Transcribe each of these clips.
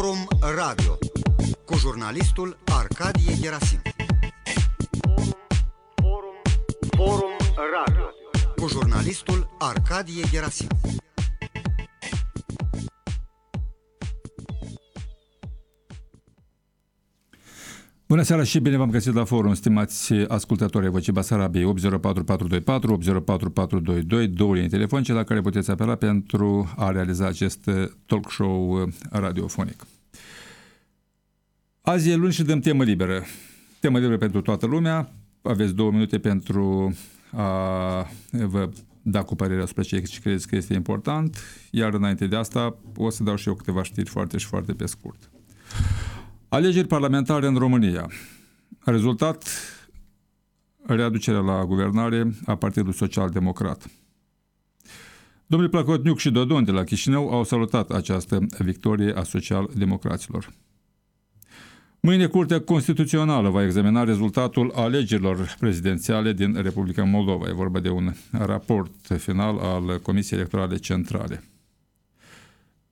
Forum Radio cu jurnalistul Arcadie Gerasim. Forum, Forum Radio cu jurnalistul Arcadie Gerasim. Bună seara și bine v-am găsit la forum, stimați ascultători ai Vocii Basarabiei 804424, 804422, două linii telefonice la care puteți apela pentru a realiza acest talk show radiofonic. Azi e luni și dăm temă liberă. Temă liberă pentru toată lumea. Aveți două minute pentru a vă da cu părerea asupra ce credeți că este important, iar înainte de asta o să dau și eu câteva știri foarte și foarte pe scurt. Alegeri parlamentare în România. Rezultat, readucerea la guvernare a Partidului Social Democrat. Domnul Placotniuc și Dodon de la Chișinău au salutat această victorie a social-democraților. Mâine Curtea Constituțională va examina rezultatul alegerilor prezidențiale din Republica Moldova. E vorba de un raport final al Comisiei Electorale Centrale.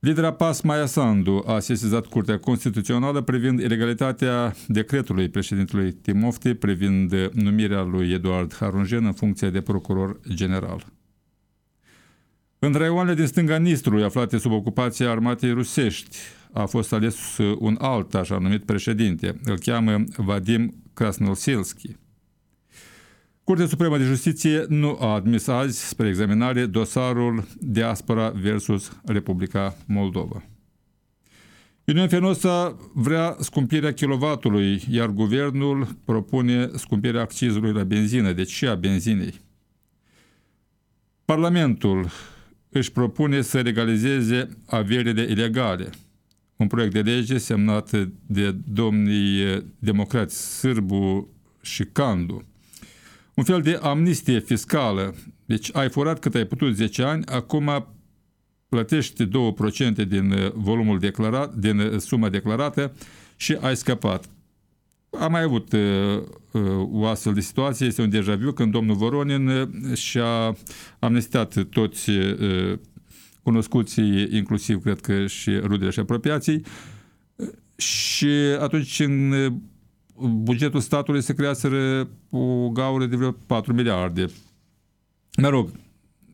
Lidera PAS Maia Sandu a sesizat Curtea Constituțională privind ilegalitatea decretului președintelui Timofte privind numirea lui Eduard Harunjen în funcție de procuror general. În raioanele din stânga Nistrului aflate sub ocupația armatei rusești a fost ales un alt așa numit președinte. Îl cheamă Vadim Krasnolselski. Curtea Supremă de Justiție nu a admis azi spre examinare dosarul Diaspora versus Republica Moldova. Uniunea Fenosa vrea scumpirea kilovatului, iar guvernul propune scumpirea accizului la benzină, deci și a benzinei. Parlamentul își propune să legalizeze averile ilegale. Un proiect de lege semnat de domnii democrați Sârbu și Candu un fel de amnistie fiscală. Deci ai furat cât ai putut 10 ani, acum plătești 2% din uh, volumul declarat, din uh, suma declarată și ai scăpat. Am mai avut uh, uh, o astfel de situație, este un deja vu când domnul Voronin uh, și-a amnestat toți uh, cunoscuții, inclusiv cred că și rudele și apropiații, și atunci în bugetul statului se creaseră o gaură de vreo 4 miliarde. Mă rog,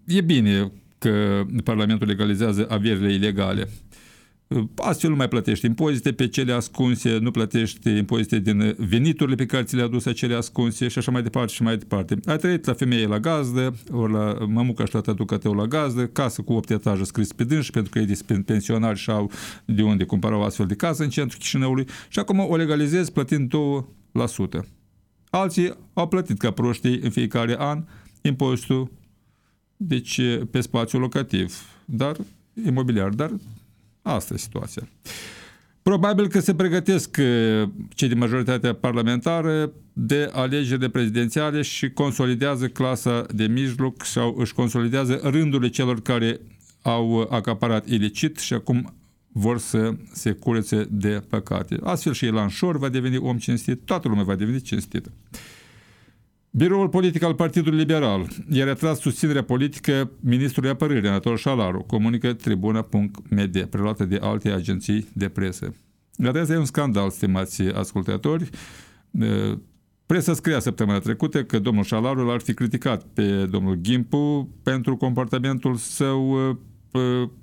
e bine că Parlamentul legalizează averile ilegale. Astfel nu mai plătești impozite pe cele ascunse, nu plătești impozite din veniturile pe care ți le-a adus acele ascunse și așa mai departe și mai departe. Ai trăit la femeie la gazdă, ori la mămuca și la tătuca tău la gazdă, casă cu 8 etaje scris pe dânsi, pentru că ei pensionari și au de unde cumpărau astfel de casă în centrul Chișinăului și acum o legalizezi plătind 2%. Alții au plătit ca proștii în fiecare an impozitul deci pe spațiu locativ, dar imobiliar, dar Asta e situația. Probabil că se pregătesc uh, cei din majoritatea parlamentară de alegerile prezidențiale și consolidează clasa de mijloc sau își consolidează rândurile celor care au acaparat ilicit și acum vor să se curețe de păcate. Astfel și Ilan Șor va deveni om cinstit, toată lumea va deveni cinstită. Biroul politic al Partidului Liberal i-a retras susținerea politică ministrului apărării, Anatol Șalaru, comunică tribuna.media, preluată de alte agenții de presă. Iată, e un scandal, stimați ascultători. Presa scria săptămâna trecută că domnul Șalaru l-ar fi criticat pe domnul Gimpu pentru comportamentul său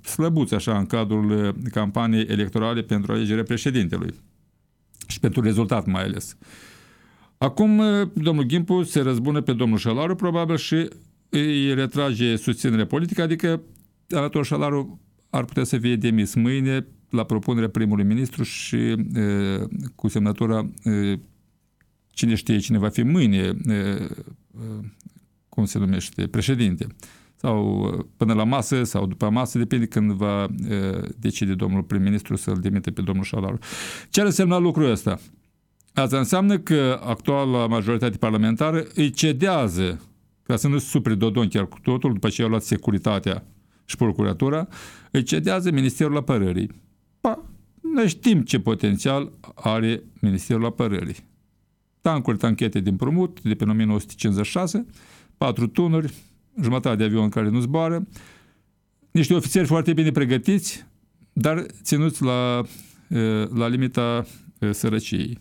slăbuț așa în cadrul campaniei electorale pentru alegerea președintelui și pentru rezultat mai ales. Acum domnul Gimpu se răzbună pe domnul Șalaru probabil și îi retrage susținerea politică, adică Anatol Șalaru ar putea să fie demis mâine la propunerea primului ministru și e, cu semnătura e, cine știe cine va fi mâine, e, cum se numește, președinte. Sau până la masă sau după masă, depinde când va decide domnul prim-ministru să-l demite pe domnul Șalaru. Ce ar însemna lucrul ăsta? Asta înseamnă că actuala majoritate parlamentară îi cedează, ca să nu supre Dodon chiar cu totul, după ce a luat securitatea și procuratura, îi cedează Ministerul Apărării. Pa, noi știm ce potențial are Ministerul Apărării. Tancuri, tanchete din promut, de pe 1956, patru tunuri, jumătate de avion care nu zboară, niște ofițeri foarte bine pregătiți, dar ținuți la la limita sărăciei.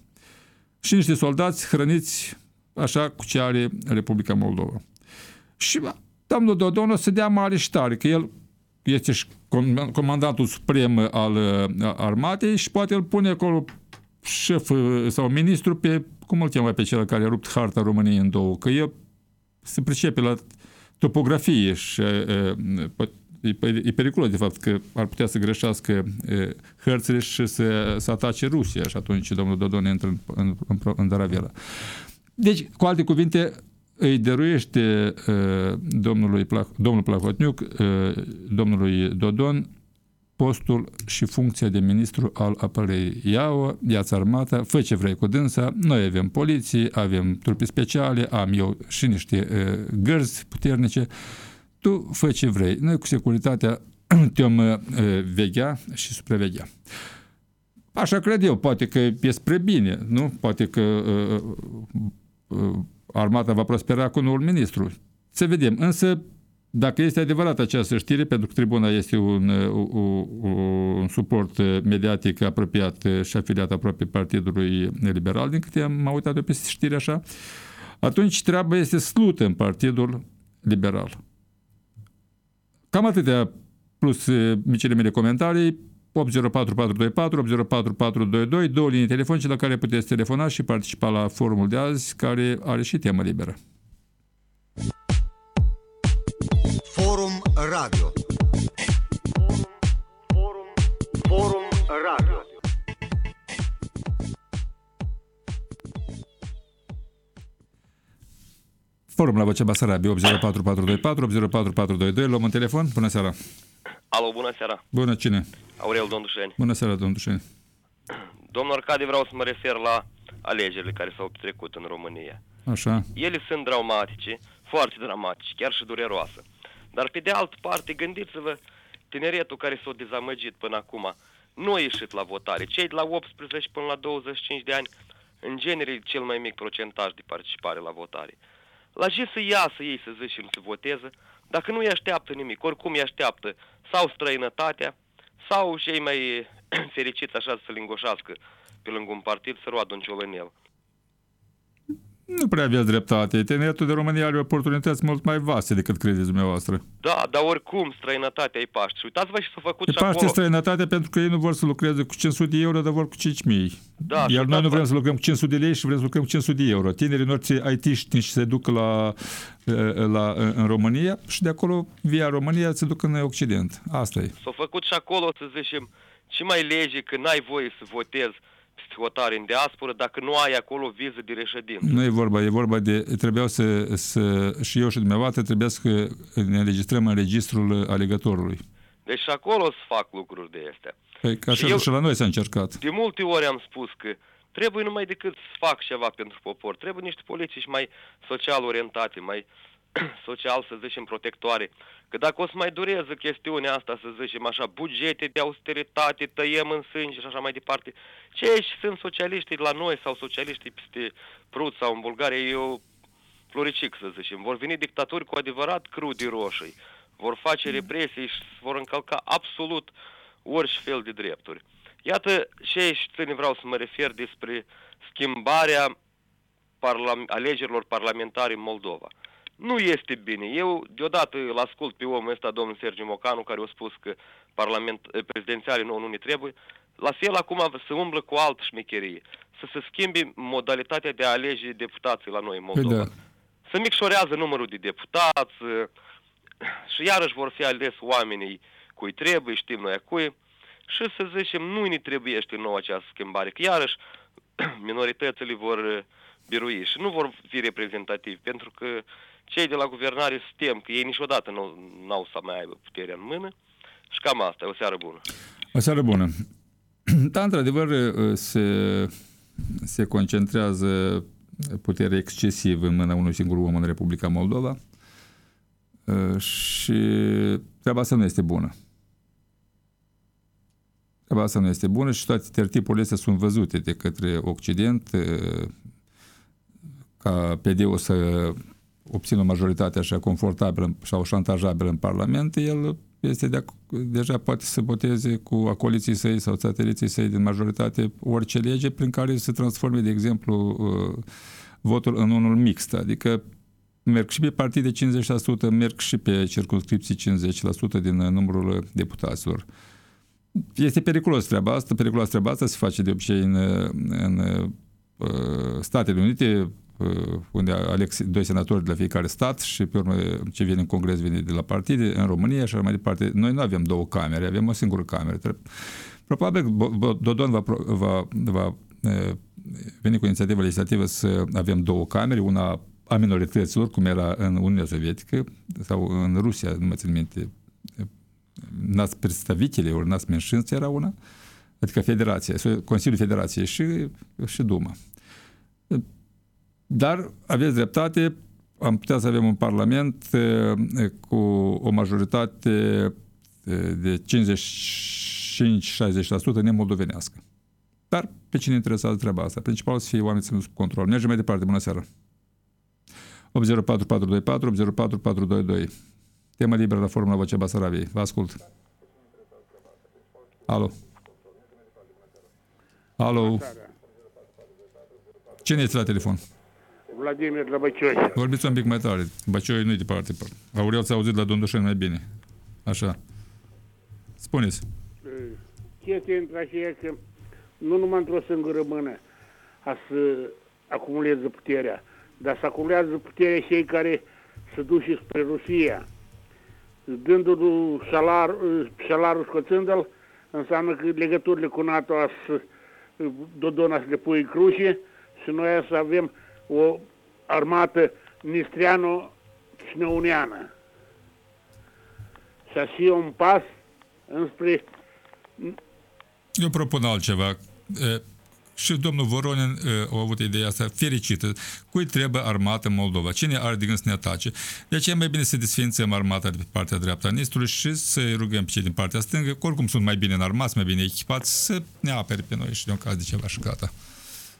Și niște soldați hrăniți așa cu ce are Republica Moldova. Și domnul Dodon o să dea mare și ștare, că el este și comandantul suprem al armatei și poate îl pune acolo șef sau ministru pe, cum îl cheamă pe cel care a rupt harta României în două, că el se pricepe la topografie și e, e periculos de fapt că ar putea să greșească hărțile și să, să atace Rusia și atunci domnul Dodon intră în, în, în, în Daravela. Deci, cu alte cuvinte, îi dăruiește uh, domnului Plah, domnul Plahotniuc, uh, domnului Dodon, postul și funcția de ministru al apărării. Ia-o, ia-ți armata, fă ce vrei cu dânsa, noi avem poliție, avem trupe speciale, am eu și niște uh, gărzi puternice, tu fă ce vrei. Noi cu securitatea te-om uh, veghea și supraveghea. Așa cred eu, poate că e spre bine, nu? Poate că uh, uh, armata va prospera cu noul ministru. Să vedem. Însă, dacă este adevărat această știre, pentru că tribuna este un, un, un suport mediatic apropiat și afiliat aproape Partidului Liberal, din câte am uitat eu pe știre așa, atunci treaba este slută în Partidul Liberal. Cam atâtea plus micile mele comentarii. 804424, 804422, două linii telefonice la care puteți telefona și participa la forumul de azi, care are și temă liberă. Forum Radio Forum, forum Radio Forum la Vocea Basarabia, 804424, 804422, luăm un telefon, bună seara! Alo, bună seara! Bună, cine? Aurel Dondușeni. Bună seara, Dondușeni. Domnul Arcadi, vreau să mă refer la alegerile care s-au petrecut în România. Așa. Ele sunt dramatice, foarte dramatice, chiar și dureroase. Dar pe de altă parte, gândiți-vă, tineretul care s-a dezamăgit până acum nu a ieșit la votare. Cei de la 18 până la 25 de ani, în genere, cel mai mic procentaj de participare la votare. La ce să iasă ei, să zicem, să voteze, dacă nu îi așteaptă nimic, oricum îi așteaptă sau străinătatea, sau cei mai fericiți așa să lingoșească pe lângă un partid să roadă un ciolănel. Nu prea aveți dreptate. Tineretul de România are oportunități mult mai vaste decât credeți dumneavoastră. Da, dar oricum străinătatea e Paște. Și uitați-vă și s-a făcut e și Paște acolo. străinătatea pentru că ei nu vor să lucreze cu 500 de euro, dar vor cu 5.000. Da, și Iar noi nu uitați-vă- vrem să lucrăm cu 500 de lei și vrem să lucrăm cu 500 de euro. Tinerii noștri IT-ști se duc la, la, în România și de acolo, via România, se duc în Occident. Asta e. S-a făcut și acolo, să zicem, ce mai lege că n-ai voie să votezi peste hotare în diasporă dacă nu ai acolo viză de reședință. Nu e vorba, e vorba de, trebuiau să, să și eu și dumneavoastră trebuia să ne înregistrăm în registrul alegătorului. Deci și acolo se fac lucruri de astea. Păi, că așa Și eu- și la noi s-a încercat. De multe ori am spus că trebuie numai decât să fac ceva pentru popor. Trebuie niște politici mai social orientate, mai social, să zicem, protectoare. Că dacă o să mai dureze chestiunea asta, să zicem așa, bugete de austeritate, tăiem în sânge și așa mai departe, cei și sunt socialiștii la noi sau socialiștii peste Prut sau în Bulgaria, eu floricic, să zicem. Vor veni dictaturi cu adevărat crudi roșii. Vor face represii și vor încălca absolut orice fel de drepturi. Iată ce ține vreau să mă refer despre schimbarea parlam- alegerilor parlamentare în Moldova. Nu este bine. Eu deodată îl ascult pe omul ăsta, domnul Sergiu Mocanu, care a spus că parlament, eh, prezidențiale nouă nu ne trebuie. La fel acum să umblă cu altă șmecherie. Să se schimbe modalitatea de a alege deputații la noi în Păi Moldova. da. Să micșorează numărul de deputați eh, și iarăși vor fi ales oamenii cui trebuie, știm noi a cui, și să zicem, nu ne trebuiește nouă această schimbare, că iarăși minoritățile vor eh, birui și nu vor fi reprezentativi, pentru că cei de la guvernare se tem că ei niciodată nu au să mai aibă puterea în mână și cam asta, o seară bună. O seară bună. Da, într-adevăr, se, se concentrează putere excesiv în mâna unui singur om în Republica Moldova și treaba asta nu este bună. Treaba asta nu este bună și toate tertipurile astea sunt văzute de către Occident ca PD-ul să obțină o majoritate așa confortabilă sau șantajabilă în Parlament, el este de, deja poate să boteze cu acoliții săi sau sateliții săi din majoritate orice lege prin care se transforme, de exemplu, uh, votul în unul mixt, adică merg și pe partide 50%, merg și pe circunscripții 50% din numărul deputaților. Este periculos treaba asta, periculos treaba asta se face de obicei în, în uh, Statele Unite, uh, unde aleg doi senatori de la fiecare stat și pe urmă ce vine în congres vine de la partide, în România și așa mai departe. Noi nu avem două camere, avem o singură cameră. Probabil Dodon va, va, va uh, veni cu inițiativă legislativă să avem două camere, una a minorităților, cum era în Uniunea Sovietică sau în Rusia, nu mă țin minte, nas представители, ori nas menșinți era una, adică Federația, Consiliul Federației și, și Duma. Dar aveți dreptate, am putea să avem un parlament cu o majoritate de 55-60% nemoldovenească. Dar pe cine interesează treaba asta? Principal să fie oameni ținuți sub control. Mergem mai departe. Bună seara! 804424, 804422. Tema liberă la Formula Vocea Basarabiei. Vă ascult. Alo. Alo. Cine este la telefon? Vladimir de Băcioi. Vorbiți un pic mai tare. Băcioi nu-i departe. Aurel s-a auzit la Dondușeni mai bine. Așa. Spuneți. Chestia între așa e că nu numai într-o singură mână a să acumuleze puterea, dar să acumulează puterea cei care se duce spre Rusia, dându-l salar, salarul scoțându-l, înseamnă că legăturile cu NATO a să Dodona să le pui cruce și noi să avem o armată nistriano-cneuneană. Să fie un pas înspre... Eu propun altceva și domnul Voronin uh, a avut ideea asta fericită. Cui trebuie armată Moldova? Cine are de gând să ne atace? De aceea mai bine să desfințăm armata de pe partea dreaptă a Nistului și să rugăm pe cei din partea stângă, că oricum sunt mai bine înarmați, mai bine echipați, să ne apere pe noi și de un caz de ceva și gata.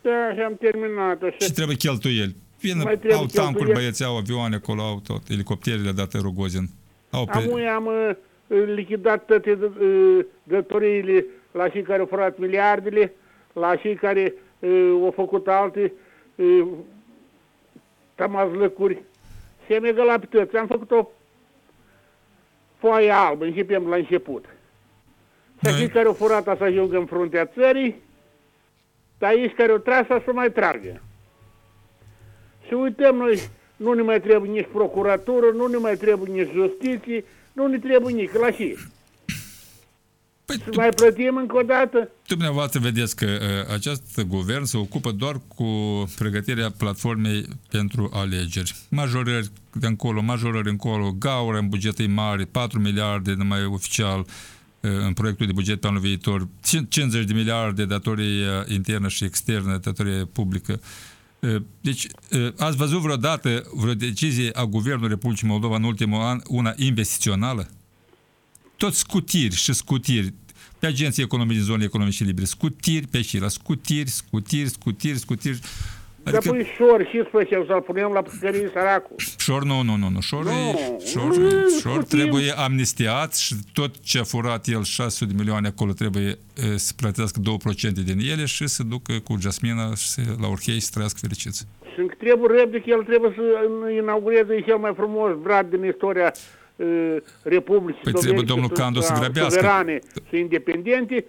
Da, și am terminat. Așa. Și trebuie cheltuieli. Vin, au tancuri, băieți, au avioane acolo, au tot, elicopterele date Rogozin. Au pe... Amu am uh, lichidat toate uh, datoriile la cei care au furat miliardele, la cei care uh, au făcut alte uh, tamazlăcuri. Se mergă la toți. Am făcut o foaie albă, începem la început. Și cei care au furat să ajungă în fruntea țării, dar aici care au tras să mai tragă. Și uităm noi, nu ne mai trebuie nici procuratură, nu ne mai trebuie nici justiție, nu ne trebuie nici la și. Păi, să mai plătim încă o dată? Dumneavoastră vedeți că uh, acest guvern se ocupă doar cu pregătirea platformei pentru alegeri. Majorări de încolo, majorări încolo, gaură în bugetul mare, 4 miliarde numai oficial uh, în proiectul de buget pe anul viitor, 50 de miliarde datorie internă și externă, datorie publică. Uh, deci, uh, ați văzut vreodată vreo decizie a Guvernului Republicii Moldova în ultimul an, una investițională? Tot scutiri și scutiri pe agenții economice din zonele economice libere, scutiri pe și la scutiri, scutiri, scutiri, scutiri. Adică... Dar pui șor și spune să-l punem la puterii săracul. Șor nu, nu, nu, nu. Șor, no. e, șor, șor trebuie amnistiat și tot ce a furat el 600 de milioane acolo trebuie e, să plătească 2% din ele și să ducă cu Jasmina și la Orhei să trăiască fericiți. Și trebuie repede că el trebuie să inaugureze cel mai frumos brad din istoria republicii păi trebuie domnul Candu să grăbească. suverane și independente,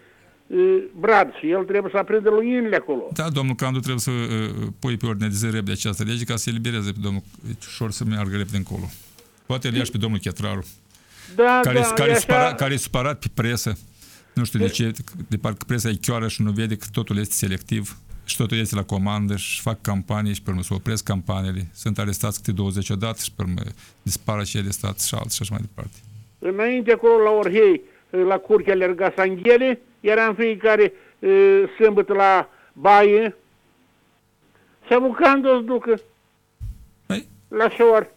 brad și el trebuie să aprindă luminile acolo. Da, domnul Candu trebuie să uh, pui pe ordine de zi repede această lege ca să elibereze pe domnul ușor să meargă repede încolo. Poate îl ia și pe domnul Chetraru. Da, care, da, care, așa... supărat, care e supărat pe presă. Nu știu de ce, de parcă presa e chioară și nu vede că totul este selectiv și totul este la comandă și fac campanii și pe urmă se opresc campaniile. Sunt arestați câte 20 odată și pe urmă dispar și arestați și alții și așa mai departe. Înainte acolo la Orhei, la curche alerga Sanghele, era în fiecare uh, sâmbătă la baie și avucând o ducă păi? la șor.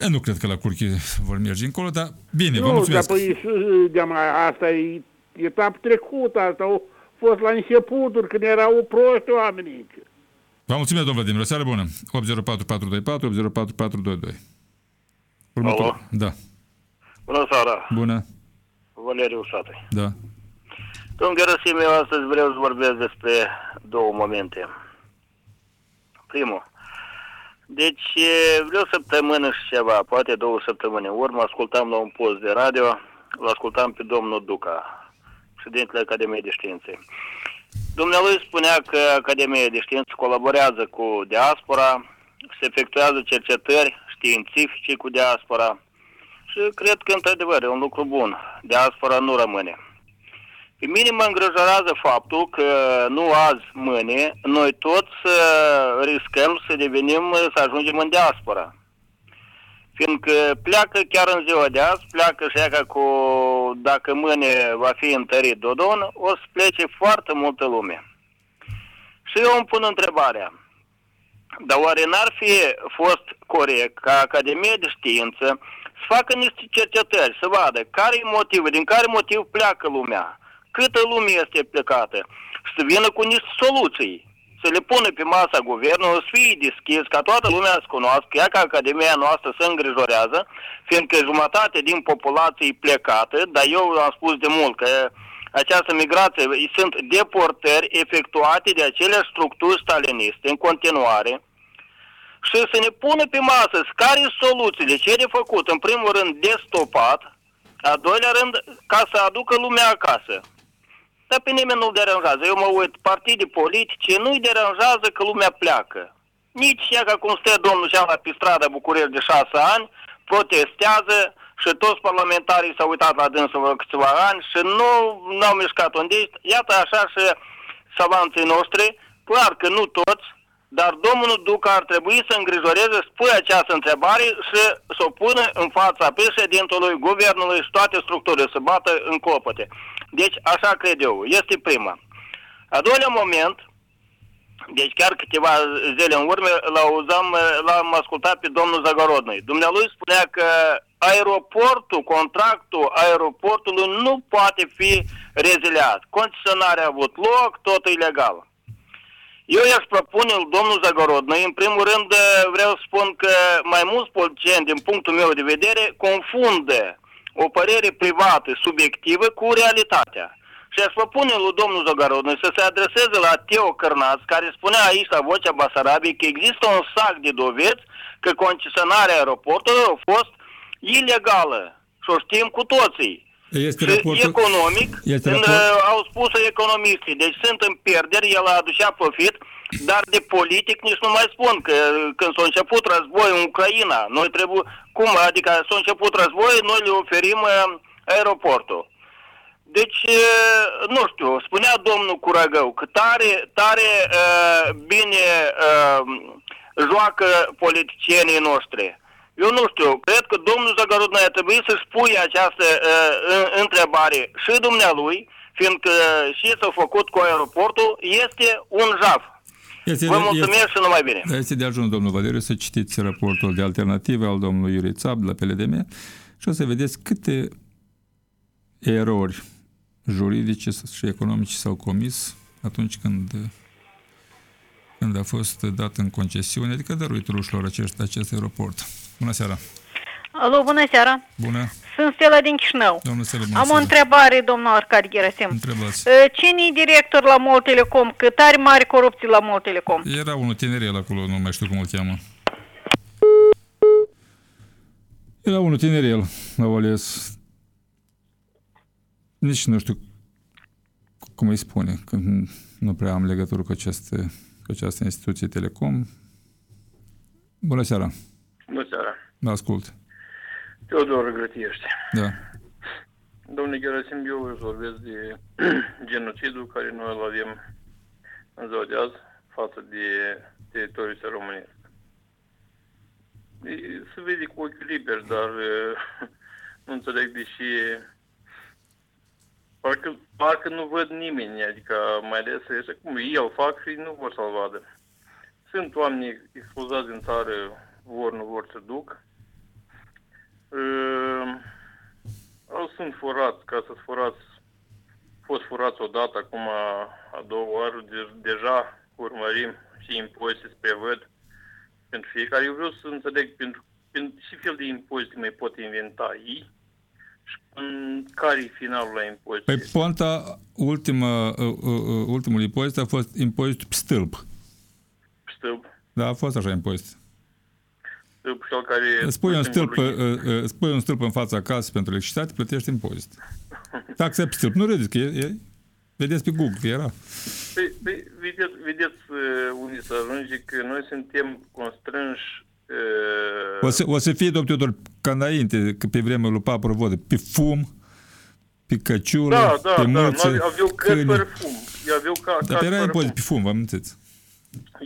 Eu nu cred că la curche vor merge încolo, dar bine, nu, vă mulțumesc. Nu, dar păi, asta e etapă trecută, asta o fost la începuturi, când erau proști oamenii. Vă mulțumesc, domnul Vladimir. O seară bună. 804424, 804422. Următor. Alo? Da. Bună seara, Bună. Valeriu Satăi. Da. Domnul Gerasim, eu astăzi vreau să vorbesc despre două momente. Primul, deci e, vreo săptămână și ceva, poate două săptămâni în urmă, ascultam la un post de radio, îl ascultam pe domnul Duca, președintele Academiei de Științe. Dumnealui spunea că Academia de Științe colaborează cu diaspora, se efectuează cercetări științifice cu diaspora și cred că într-adevăr e un lucru bun. Diaspora nu rămâne. Pe mine mă îngrijorează faptul că nu azi, mâine, noi toți uh, riscăm să devenim, să ajungem în diaspora. Fiindcă pleacă chiar în ziua de azi, pleacă și ea cu, dacă mâine va fi întărit Dodon, o să plece foarte multă lume. Și eu îmi pun întrebarea, dar oare n-ar fi fost corect ca Academia de Știință să facă niște cercetări, să vadă care e motivul, din care motiv pleacă lumea, câtă lume este plecată? Și să vină cu niște soluții, să le pună pe masa guvernului, să fie deschis, ca toată lumea să cunoască, ea ca Academia noastră să îngrijorează, fiindcă jumătate din populație e plecată, dar eu am spus de mult că această migrație sunt deportări efectuate de acele structuri staliniste în continuare, și să ne pună pe masă care soluțiile, ce de făcut, în primul rând de stopat, a doilea rând ca să aducă lumea acasă. Dar pe nimeni nu-l deranjează. Eu mă uit, partide politice nu-i deranjează că lumea pleacă. Nici ea, ca cum stă domnul și la pe strada București de șase ani, protestează și toți parlamentarii s-au uitat la dânsul vreo câțiva ani și nu n-au mișcat unde Iată așa și savanții noștri, clar că nu toți, dar domnul Duca ar trebui să îngrijoreze, spui această întrebare și să o pună în fața președintelui, guvernului și toate structurile, să bată în clopăte. Deci așa cred eu, este prima. A doilea moment, deci chiar câteva zile în urmă, l-auzam, l-am ascultat pe domnul Zagorodnoi. Dumnealui spunea că aeroportul, contractul aeroportului nu poate fi reziliat. Concesionarea a avut loc, tot ilegal. Eu i-aș propune domnul Zagorodnoi, în primul rând vreau să spun că mai mulți politicieni, din punctul meu de vedere, confundă o părere privată, subiectivă, cu realitatea. Și aș propune lui domnul Zagorodnoi să se adreseze la Teo Cărnaț, care spunea aici la Vocea Basarabiei că există un sac de dovezi că concesionarea aeroportului a fost ilegală. Și o știm cu toții. Este Și raportul... economic, Este în, raport- uh, au spus economiștii, deci sunt în pierderi, el a aducea profit, dar de politic nici nu mai spun, că când s-a început război în Ucraina, noi trebuie, cum, adică s-a început război, noi le oferim uh, aeroportul. Deci, uh, nu știu, spunea domnul Curagău că tare, tare uh, bine uh, joacă politicienii noștri. Eu nu știu, cred că domnul Zagărudnă ar trebui să-și pui această uh, în- întrebare și dumnealui, fiindcă și s-a făcut cu aeroportul, este un jaf. Este, Vă mulțumesc și numai bine. Da, este de ajuns, domnul Valeriu, să citiți raportul de alternative al domnului Iurie Țab de la PLDM și o să vedeți câte erori juridice și economice s-au comis atunci când, când a fost dat în concesiune, adică dăruitul ușilor acest, acest aeroport. Bună seara! Alo, bună seara! Bună! Sunt Stella din Chișinău. Domnul Selu, bună Am o seara. întrebare, domnul Arcadi Gerasim. Întrebați. Cine e director la Mol Telecom? Că tare mare corupție la Mol Telecom. Era unul tinerel acolo, nu mai știu cum îl cheamă. Era unul tinerel, l-au ales. Nici nu știu cum îi spune, că nu prea am legătură cu această, cu această instituție Telecom. Bună seara, Bună seara. vă ascult. Teodor Grătiești. Da. Domnule Gerasim, eu îți vorbesc de genocidul care noi îl avem în ziua de azi față de teritoriul ăsta românesc. E- Se vede cu ochiul liber, dar e, nu înțeleg de ce parcă, parcă nu văd nimeni, adică mai ales așa cum el fac și nu vor să-l vadă. Sunt oameni expulzați din țară, vor, nu vor să duc. Uh, au sunt furați, ca să-ți furați, fost furați odată, acum a, a doua oară, de, deja urmărim și impozite se prevăd pentru fiecare. Eu vreau să înțeleg pentru, pentru ce fel de impozite mai pot inventa ei și în care e finalul la impozit? Păi Ponta, ultima, uh, uh, uh, ultimul impozit a fost impozitul pe stâlp. Stâlp. Da, a fost așa impozit. Stâlp cel care... Spui un, stâlp, singurul- uh, uh, spui un stâlp în fața casei pentru electricitate, plătești impozit. Taxa pe stâlp. Nu râdeți, că e, e, vedeți pe Google, că era. Păi, păi, vedeți, vedeți uh, unde să ajunge că noi suntem constrânși uh, O să, o să fie, domnul Teodor, ca înainte, că pe vremea lui Papă Vodă, pe fum, pe căciulă, Da, da, pe da, mâță, noi aveau cări câini. fără fum. Eu aveau ca, Dar cări pe era fără impozit fum. pe fum, vă amintiți?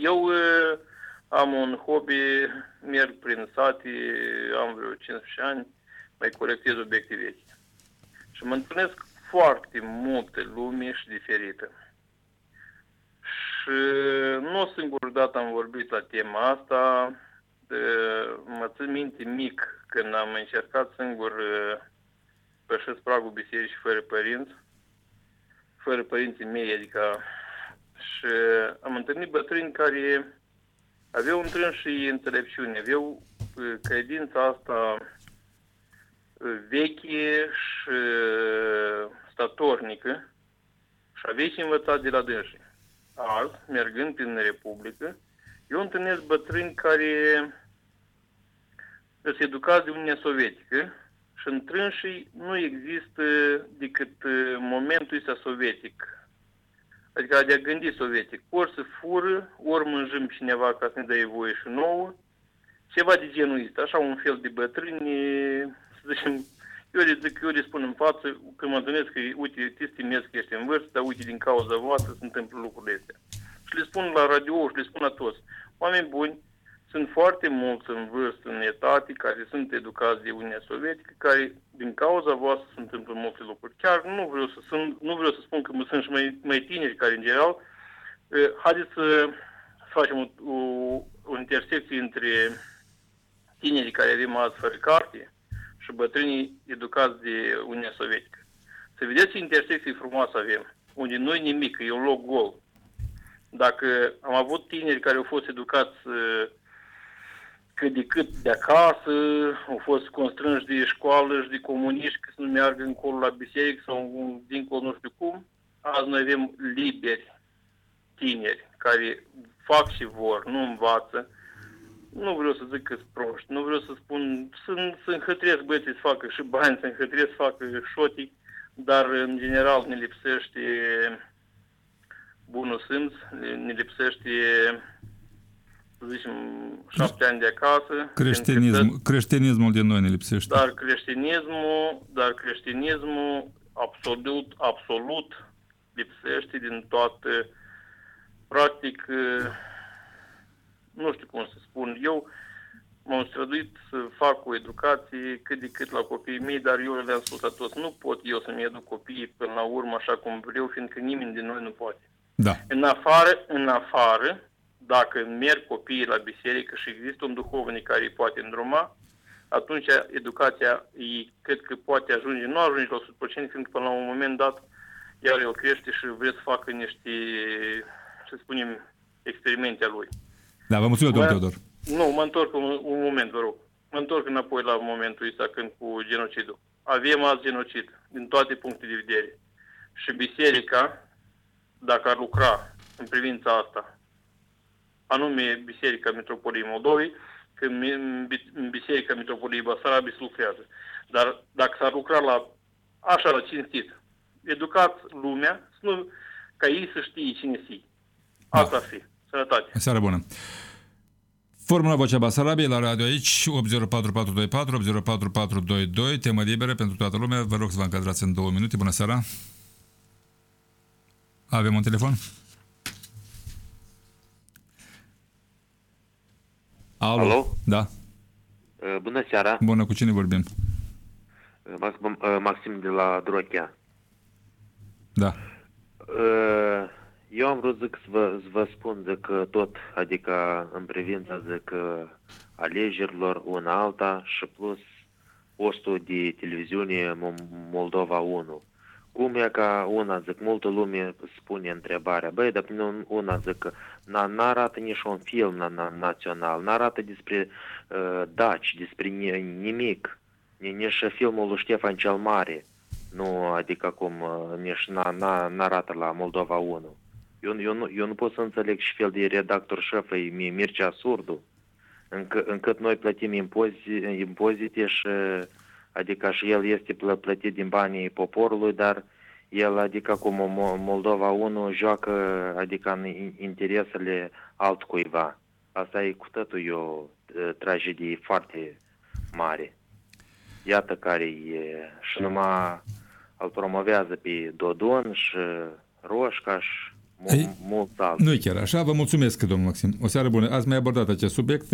Eu uh, am un hobby, merg prin sate, am vreo 15 ani, mai corectez obiecte vechi. Și mă întâlnesc foarte multe lume și diferite. Și nu o singură dată am vorbit la tema asta, uh, mă țin minte mic când am încercat singur uh, pășesc pragul bisericii fără părinți, fără părinții mei, adică și am întâlnit bătrâni care aveau întrâns și înțelepciune, aveau uh, credința asta uh, veche și uh, statornică și aveai și învățat de la dânsii. Azi, mergând prin Republică, eu întâlnesc bătrâni care sunt educați de Uniunea Sovietică și întrânsii nu există decât uh, momentul ăsta sovietic. Adică de a gândi sovietic. Ori să fură, ori mânjăm cineva ca să ne dea voie și nouă. Ceva de genul ăsta. Așa un fel de bătrâni, să zicem, eu le zic, eu le spun în față, când mă întâlnesc că, uite, te stimez că ești în vârstă, dar uite, din cauza voastră se întâmplă lucrurile astea. Și le spun la radio și le spun la toți. Oameni buni, sunt foarte mulți în vârstă, în etate, care sunt educați de Uniunea Sovietică, care din cauza voastră se întâmplă multe lucruri. Chiar nu vreau să, sunt, nu vreau să spun că sunt și mai, mai tineri care, în general, eh, haideți să facem o, o, o intersecție între tinerii care avem azi fără carte și bătrânii educați de Uniunea Sovietică. Să vedeți ce intersecții frumoase avem, unde nu e nimic, e un loc gol. Dacă am avut tineri care au fost educați eh, cât de cât de acasă, au fost constrânși de școală și de comuniști că să nu meargă încolo la biserică sau dincolo nu știu cum. Azi noi avem liberi tineri care fac și vor, nu învață. Nu vreau să zic că sunt proști, nu vreau să spun, să, să înhătresc băieții să facă și bani, să înhătresc să facă șotii, dar în general ne lipsește bunul simț, ne ne lipsește să zicem, șapte ani de acasă. Creștinism, încât- creștinismul din noi ne lipsește. Dar creștinismul, dar creștinismul absolut, absolut lipsește din toate, practic, eh, nu știu cum să spun, eu m-am străduit să fac o educație cât de cât la copiii mei, dar eu le-am spus la toți, nu pot eu să-mi educ copiii până la urmă așa cum vreau, fiindcă nimeni din noi nu poate. Da. În afară, în afară, dacă merg copiii la biserică și există un duhovnic care îi poate îndruma, atunci educația îi, cred că poate ajunge, nu ajunge la 100%, fiindcă până la un moment dat iar el crește și vrea să facă niște, să spunem, experimente a lui. Da, vă mulțumesc, domnul Bă, Teodor. Nu, mă întorc un, un moment, vă rog. Mă întorc înapoi la momentul ăsta când cu genocidul. Avem azi genocid, din toate punctele de vedere. Și biserica, dacă ar lucra în privința asta, anume Biserica Metropoliei Moldovei, că în Bi- în Biserica Metropoliei Basarabiei se lucrează. Dar dacă s-ar lucra la așa, la cinstit, educați lumea, să nu, ca ei să știe cine si. Asta ar fi. Sănătate. Seară bună. Formula Vocea Basarabiei la radio aici, 804424, 804422, temă liberă pentru toată lumea. Vă rog să vă încadrați în două minute. Bună seara! Avem un telefon? Alo? Alo? Da. Uh, Bună seara, Bună, cu cine vorbim? Uh, Max- uh, Maxim de la Drochea. Da. Uh, Eu am vrut zic, să, vă, să vă spun zic, că tot, adică în privința zic, alegerilor una alta și plus postul de televiziune Mo- Moldova 1. Cum e ca una, zic, multă lume spune întrebarea, băi, dar nu una, zic, că n- n-arată nici un film na- na- național, n-arată despre uh, daci, despre ni- nimic. nici filmul lui Ștefan cel Mare, nu, adică cum uh, nici n-a, n-a, n-arată la Moldova 1. Eu, eu, nu, eu nu pot să înțeleg și fel de redactor șef e Mircea Surdu, încă, încât noi plătim impozite, impozite și adică și el este plătit din banii poporului, dar el, adică cum Moldova 1 joacă adică în interesele altcuiva. Asta e cu totul o tragedie foarte mare. Iată care e și numai îl promovează pe Dodon și Roșca și ei, mult alții. Nu chiar așa. Vă mulțumesc, domnul Maxim. O seară bună. Ați mai abordat acest subiect.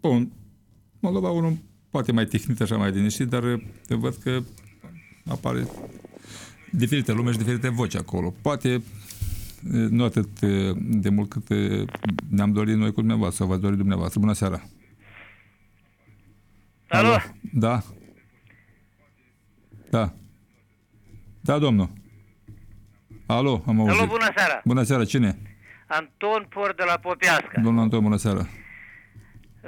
Bun, Moldova 1 poate mai tehnit, așa mai liniștit, dar văd că apare diferite lume și diferite voci acolo. Poate nu atât de mult cât ne-am dorit noi cu dumneavoastră, sau v-ați dorit dumneavoastră. Bună seara! Alo? Alo? Da. Da. Da, domnul. Alo, am auzit. Alo, bună seara. Bună seara, cine? Anton Por de la Popească. Domnul Anton, bună seara.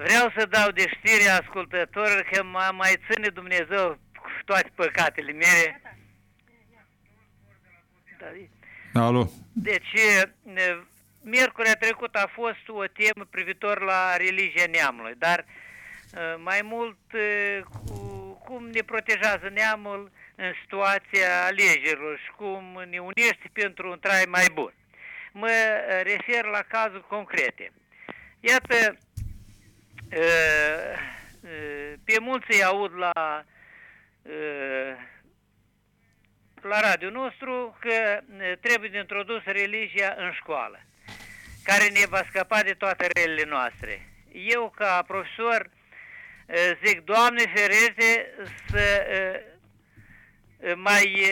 Vreau să dau de știre ascultătorilor că mă mai ține Dumnezeu toate păcatele mele. Alo. Deci, miercurea trecut a fost o temă privitor la religia neamului, dar mai mult cum ne protejează neamul în situația alegerilor și cum ne unește pentru un trai mai bun. Mă refer la cazuri concrete. Iată, pe mulți îi aud la, la radio nostru că trebuie de introdus religia în școală, care ne va scăpa de toate relele noastre. Eu, ca profesor, zic, Doamne ferește să mai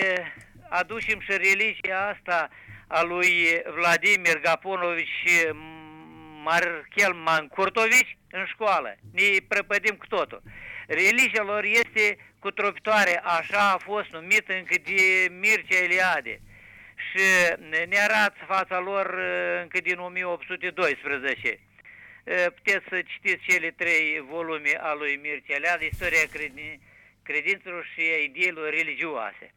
aducem și religia asta a lui Vladimir Gaponovici și Marchel Mancurtovici în școală. Ne prăpădim cu totul. Religia lor este cu tropitoare, așa a fost numită încă de Mircea Eliade. Și ne arată fața lor încă din 1812. Puteți să citiți cele trei volume a lui Mircea Eliade, Istoria credin credințelor și a ideilor religioase.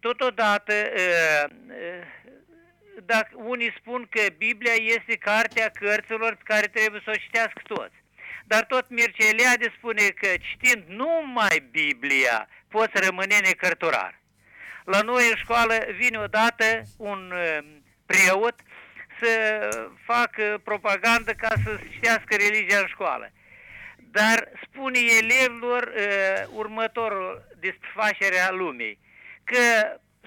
Totodată, dacă unii spun că Biblia este cartea cărților pe care trebuie să o citească toți. Dar tot Mircea Eliade spune că citind numai Biblia poți rămâne necărturar. La noi în școală vine odată un preot să facă propagandă ca să citească religia în școală dar spune elevilor uh, următorul despre facerea lumii, că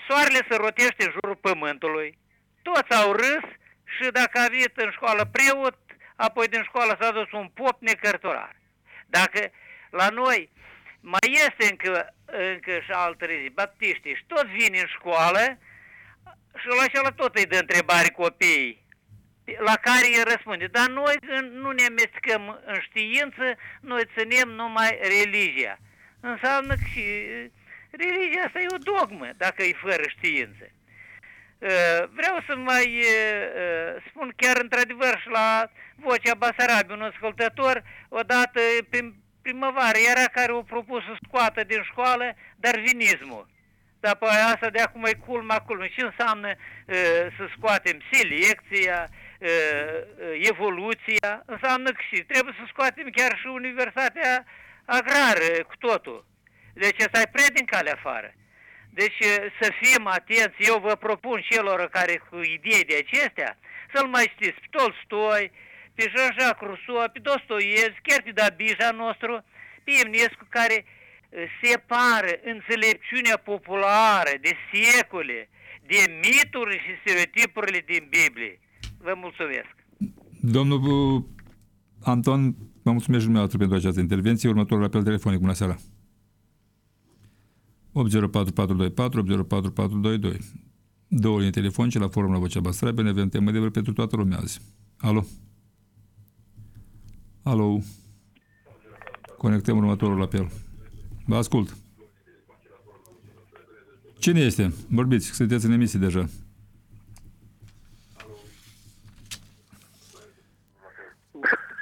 soarele se rotește în jurul pământului, toți au râs și dacă a venit în școală preot, apoi din școală s-a dus un pop necărturar. Dacă la noi mai este încă, încă și altă rezi, baptiști, și toți vin în școală și la acela tot îi dă întrebare copiii la care el răspunde. Dar noi nu ne amestecăm în știință, noi ținem numai religia. Înseamnă că și religia asta e o dogmă, dacă e fără știință. Vreau să mai spun chiar într-adevăr și la Vocea Basarabi, un ascultător, odată prin primăvară, era care o propus să scoată din școală darwinismul. Dar pe asta de acum e culma culmă. Ce înseamnă să scoatem selecția, evoluția, înseamnă că și trebuie să scoatem chiar și universitatea agrară cu totul. Deci asta e prea din calea afară. Deci să fim atenți, eu vă propun celor care cu idei de acestea, să-l mai știți pe Tolstoi, pe Jean-Jacques Rousseau, pe Dostoevski, chiar pe Dabija nostru, pe Emnescu, care separă înțelepciunea populară de secole, de mituri și stereotipurile din Biblie. Vă mulțumesc. Domnul Anton, vă mulțumesc dumneavoastră pentru această intervenție. Următorul apel telefonic. Bună seara. 804424, 804422. Două linii telefonice la forum la Vocea Basarabia. Ne avem temă de pentru toată lumea azi. Alo? Alo? Conectăm următorul apel. Vă ascult. Cine este? Vorbiți, sunteți în emisie deja.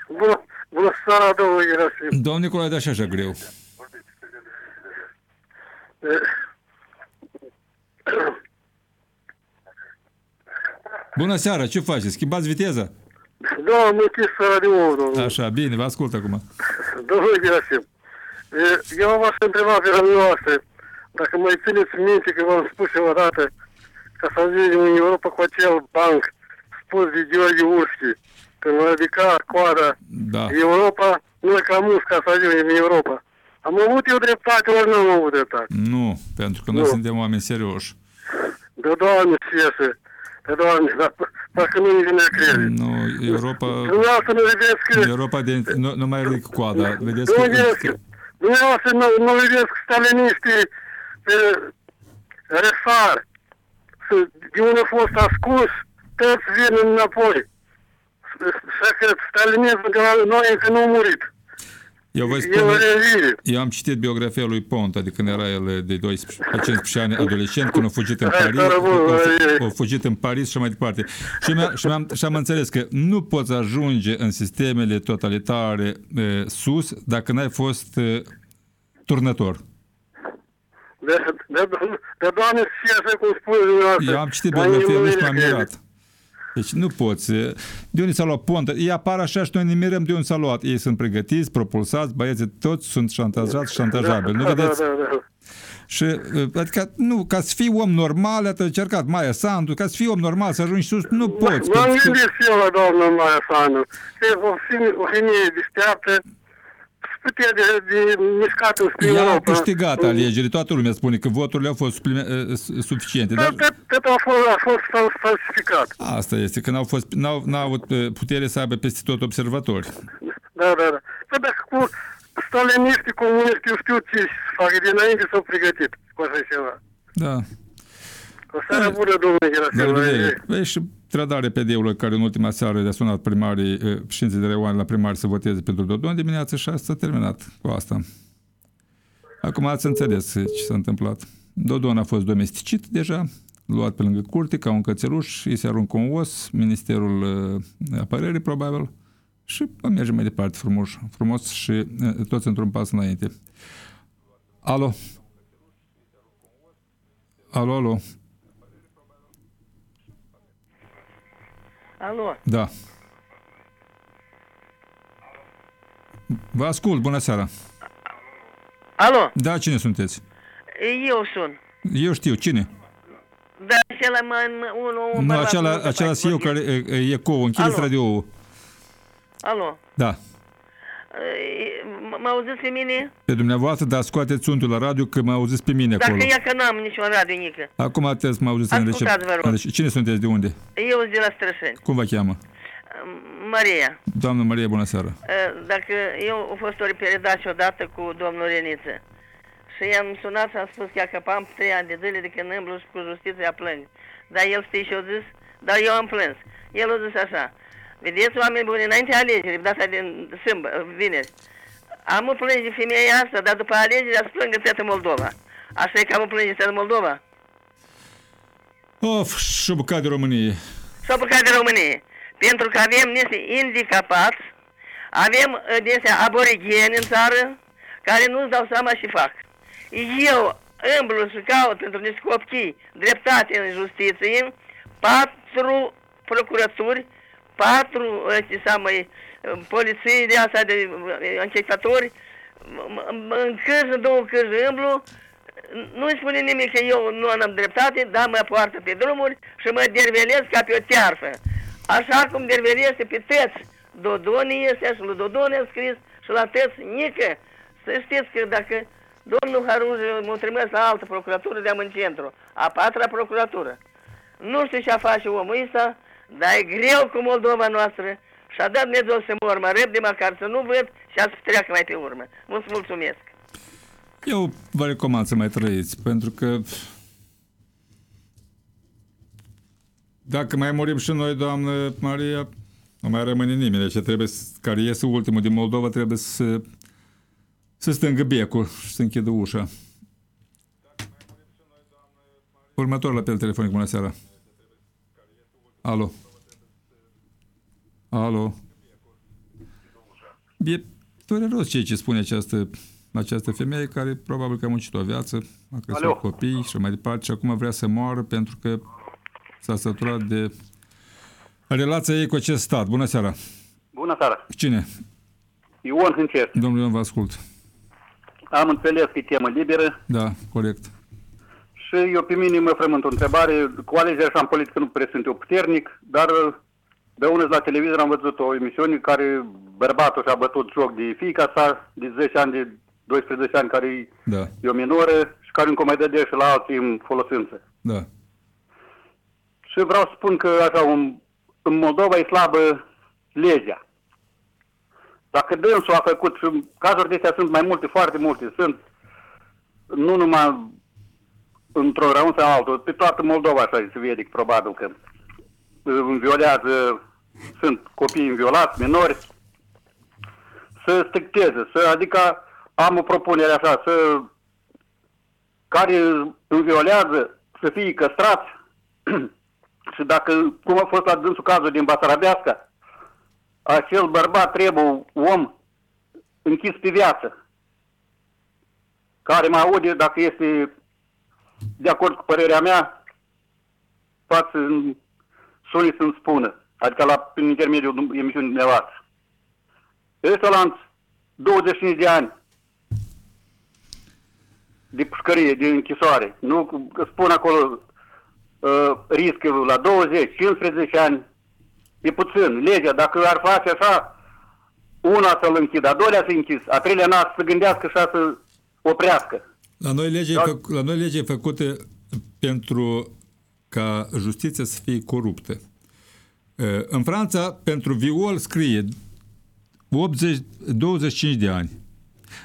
Bună, bună seara, domnul Gerasim. Domnul Nicolae, de așa, așa greu. Bună seara, ce faceți? Schimbați viteza? Da, am închis radio domnule. Așa, bine, vă ascult acum. Domnule Gerasim, e, eu v-aș întreba pe dumneavoastră, dacă mai țineți minte că v-am spus eu odată ca să ajungem în Europa cu acel banc spus de Gheorghe Urschi, când a ridicat coada Da. Europa, noi ca mulți ca să ajungem în Europa. Am avut eu dreptate, ori nu am avut dreptate. Nu, pentru că noi Nu. suntem oameni serioși. De Doamne, ce iese. De Doamne, dar parcă nu nici ne crede. Nu, Europa, Dumneavoastră nu vedeți că... Europa de, nu, nu mai ridic coada. Vedeți Nu că, vedeți că... Dumneavoastră nu, nu vedeți că staliniștii e, resar. Să- De unde a fost ascuns, toți vin înapoi. Să că stalinismul de la noi încă nu a murit. Eu vă E spun, o revire. eu am citit biografia lui Ponta de când era el de 12, 15 ani adolescent, când a fugit în Hai, Paris, care bun, a, hai. a fugit în Paris și mai departe. Și, mi-a, și, am și am înțeles că nu poți ajunge în sistemele totalitare e, sus dacă n-ai fost e, turnător. De, de, de Doamne, și așa cum spune dumneavoastră. Eu am citit mai biografia lui nimeni și m-am nu crede. mirat. Deci nu poți. De unde s-a luat Ponta? Ei apar așa și noi ne mirăm de unde s-a luat. Ei sunt pregătiți, propulsați, băieții toți sunt șantajați și șantajabili. Nu Da, vedeți? Da, da, da. Și, uh, adică, nu, ca să fii om normal, ați încercat Maia Sandu, ca să fii om normal, să ajungi sus, nu poți. M-am pentru că- gândit și eu la doamna Maia Sanu. că E o, femeie- o femeie deșteaptă, putea de, de mișcat în spre Ea a Europa. câștigat alegerile, toată lumea spune că voturile au fost suplime- uh, suficiente, Dar dar tot, tot a fost, a fost fal- falsificat. asta este, că n-au, fost, n-au, n-au avut uh, putere să aibă peste tot observatori. Da, da, da. Păi dacă cu staliniștii, comuniștii, eu știu ce să facă dinainte s-au pregătit cu așa ceva. Da. O seară bună, domnule La revedere. Gerasim. Păi și trădarea PD-ului care în ultima seară de-a sunat primarii, eh, științe de reoane la primari să voteze pentru Dodon dimineața și asta s-a terminat cu asta. Acum ați înțeles ce s-a întâmplat. Dodon a fost domesticit deja, luat pe lângă curte ca un cățeluș, îi se aruncă un os, Ministerul eh, Apărării probabil, și merge mai departe frumos, frumos și eh, toți într-un pas înainte. Alo? Alo, alo? Alo, Da. Vă ascult, bună seara. alo, Da, cine sunteți? eu sunt. Eu știu, cine? Da, acela mă, unul, un Nu, bărbat acela, nu se acela poate sunt eu vorbi. care e, e ecou, închideți Alo. radio-ul. Alo, Da. E, m- mă auziți pe mine? Pe dumneavoastră, dar scoateți suntul la radio că mă auziți pe mine acolo. Dacă e că n-am niciun radio nică. Acum ateți mă auziți în Ascultați, vă rog. recepție. Cine sunteți de unde? Eu sunt de la Strășeni. Cum vă cheamă? Maria, Doamnă Maria, bună seara. e, dacă eu am fost ori pe redație odată cu domnul Reniță și i-am sunat și am spus că acăpam trei ani de zile de când îmblu și cu justiția plâng. Dar el știi și-a zis, dar eu am plâns. El a zis așa, vedeți oameni buni, înainte alegerii, data din sâmbă, vineri, am o plânge femeia asta, dar după alegeri să plângă toată Moldova. Așa e că am o plânge toată Moldova. Of, și o bucată de Românie. S-au păcat de Românie. Pentru că avem niște indicapați, avem uh, niște aborigeni în țară, care nu-și dau seama și fac. Eu îmblu și caut pentru niște copii dreptate în justiție, patru procurături, patru ăștia să mai poliții de asta de uh, închetatori, m- m- în cârjă, două cârjă îmblu, nu-i spune nimic că eu nu am dreptate, dar mă poartă pe drumuri și mă dervelesc ca pe o tearfă. Așa cum dervelesc pe tăți. Dodonii este și lui Dodon a scris și la tăți nică. Să știți că dacă domnul Haruj m-a trimis la altă procuratură de în centru, a patra procuratură. Nu știu ce a face omul ăsta, dar e greu cu Moldova noastră și a dat Dumnezeu să mor mă repede măcar să nu văd și a să treacă mai pe urmă. Mulți mulțumesc! Eu vă recomand să mai trăiți, pentru că dacă mai murim și noi, doamnă Maria, nu mai rămâne nimeni. Deci trebuie, să- care iese ultimul din Moldova, trebuie să, să stângă becul și să închidă ușa. Următor la apel telefonic, bună seara. Alo. Alo. E dureros ceea ce spune această, această femeie care probabil că a muncit o viață, a crescut Alo. copii și mai departe și acum vrea să moară pentru că s-a săturat de relația ei cu acest stat. Bună seara! Bună seara! Cine? Ion Hâncer. Domnul Ion, vă ascult. Am înțeles că e temă liberă Da, corect. Și eu pe mine mă frământ o întrebare. Cu alegerea așa în politică nu prea sunt eu puternic, dar de unul la televizor am văzut o emisiune care bărbatul și-a bătut joc de fiica sa de 10 ani, de 12 ani, care Da, e o minoră și care încă o mai dădea și la alții în folosință. da. Și vreau să spun că așa, un, în Moldova e slabă legea. Dacă dânsul a făcut, și cazuri de astea sunt mai multe, foarte multe, sunt nu numai într-un raun sau altul, pe toată Moldova așa se vede, probabil că înviolează, sunt copii înviolați, minori, să stricteze, să, adică am o propunere așa, să care înviolează să fie căstrați. Și dacă, cum a fost la dânsul cazul din Basarabeasca, acel bărbat trebuie un om închis pe viață, care mă aude dacă este de acord cu părerea mea, față suni să-mi spună, adică la, prin intermediul emisiunii dumneavoastră. Este la 25 de ani de pușcărie, de închisoare. Nu că spun acolo uh, riscul la 20, 15 ani, e puțin. Legea, dacă ar face așa, una să-l închidă, a doilea să închis, a treilea n să gândească și să oprească. La noi legea, Da. e făc, la noi legea e făcută pentru ca justiția să fie coruptă. Uh, În Franța, pentru viol scrie 80, 25 de ani.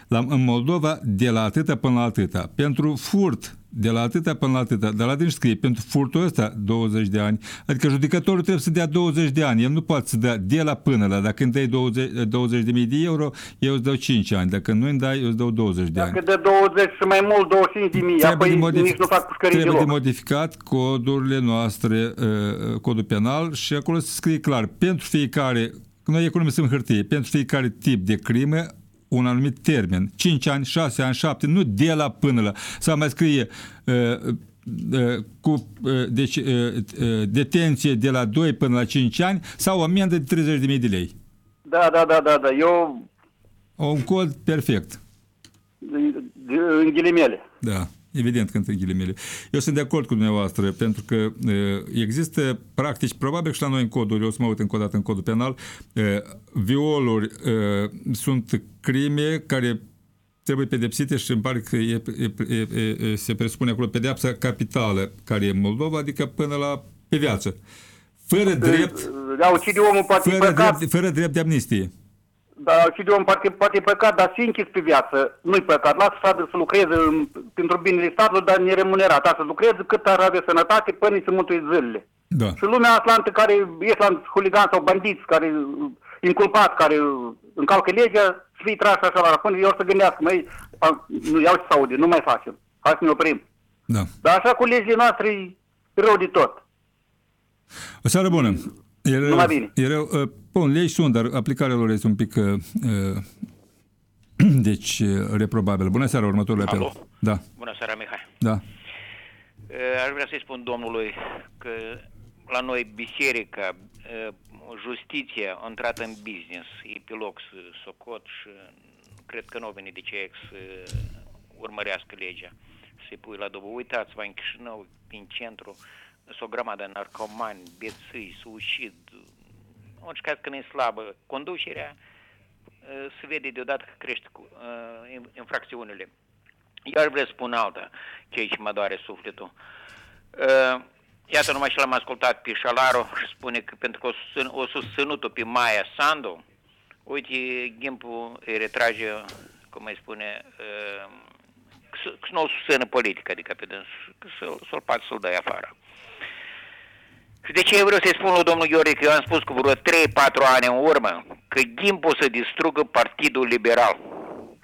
La, în Moldova, de la atâta până la atâta. Pentru furt, de la atâta până la atâta. Dar la din scrie, pentru furtul ăsta, 20 de ani. Adică judecătorul trebuie să dea 20 de ani. El nu poate să dea de la până la. Dacă îmi dai 20, 20 de mii de euro, eu îți dau 5 ani. Dacă nu îmi dai, eu îți dau 20 de ani. Dacă de 20 și mai mult, 25 de mii, Trebuie apoi de modific- nici nu fac pușcării Trebuie de deloc. modificat codurile noastre, uh, codul penal și acolo se scrie clar, pentru fiecare, noi economisim hârtie, pentru fiecare tip de crime, un anumit termen, 5 ani, 6 ani, 7, nu de la până la, sau mai scrie uh, uh, cu uh, deci, uh, uh, detenție de la 2 până la 5 ani sau o amendă de 30.000 de lei. Da, da, da, da, da. Eu, Un cod perfect. de- de- în ghilimele. Da, evident că între ghilimele. Eu sunt de acord cu dumneavoastră, pentru că uh, există practici, probabil și la noi în coduri, eu o să mă uit încă o dată în codul penal, uh, violuri uh, sunt crime care trebuie pedepsite și îmi pare că e, e, e, e, se presupune acolo pedeapsa capitală, care e în Moldova, adică până la pe viață. Fără drept, Da, ucide omul poate fără păcat, drept, fără drept de amnistie. Da, ucide omul poate, poate păcat, dar să închis pe viață, nu-i păcat. Lasă să, să lucreze în, pentru binele statului, dar neremunerat. Asta să lucreze cât ar avea sănătate până să mântuie zilele. Da. Și lumea atlantă care ești la huligan sau bandiți, care inculpați, care încalcă legea, să fie trași așa la rapun, eu să gândească, măi, a, nu iau ce să aude, nu mai facem. Hai să ne oprim. Da. Dar așa cu legile noastre e rău de tot. O seară bună. E rău, Numai bine. E rău, uh, bun, legi sunt, dar aplicarea lor este un pic uh, uh, deci uh, reprobabil. Bună seara, următorul apel. Alo? Da, Bună seara, Mihai. da. Eh, Aș vrea să-i spun domnului că la noi biserica, eh, justiția a intrat în business, e pe loc să socot și cred că nu a venit de ce să urmărească legea, să-i pui la dobă. Uitați-vă în Chișinău, prin centru, sunt o grămadă de narcomani, bețâi, suicid, în orice caz când e slabă conducerea, eh, se vede deodată că crește cu, eh, in- infracțiunile. Eu ar vrea să spun alta, ce aici mă doare sufletul. Uh, iată, numai și l-am ascultat pe Șalaru și spune că pentru că o, susțin, o susținut-o pe Maia Sandu, uite, Gimpu îi retrage, cum îi spune, uh, că să- că să nu o susțină politic, adică pe dâns, că să- să-l poate să-l dai afară. Și de ce eu vreau să-i spun lui domnul Gheorghe că eu am spus cu vreo 3-4 ani în urmă că Gimpu să distrugă Partidul Liberal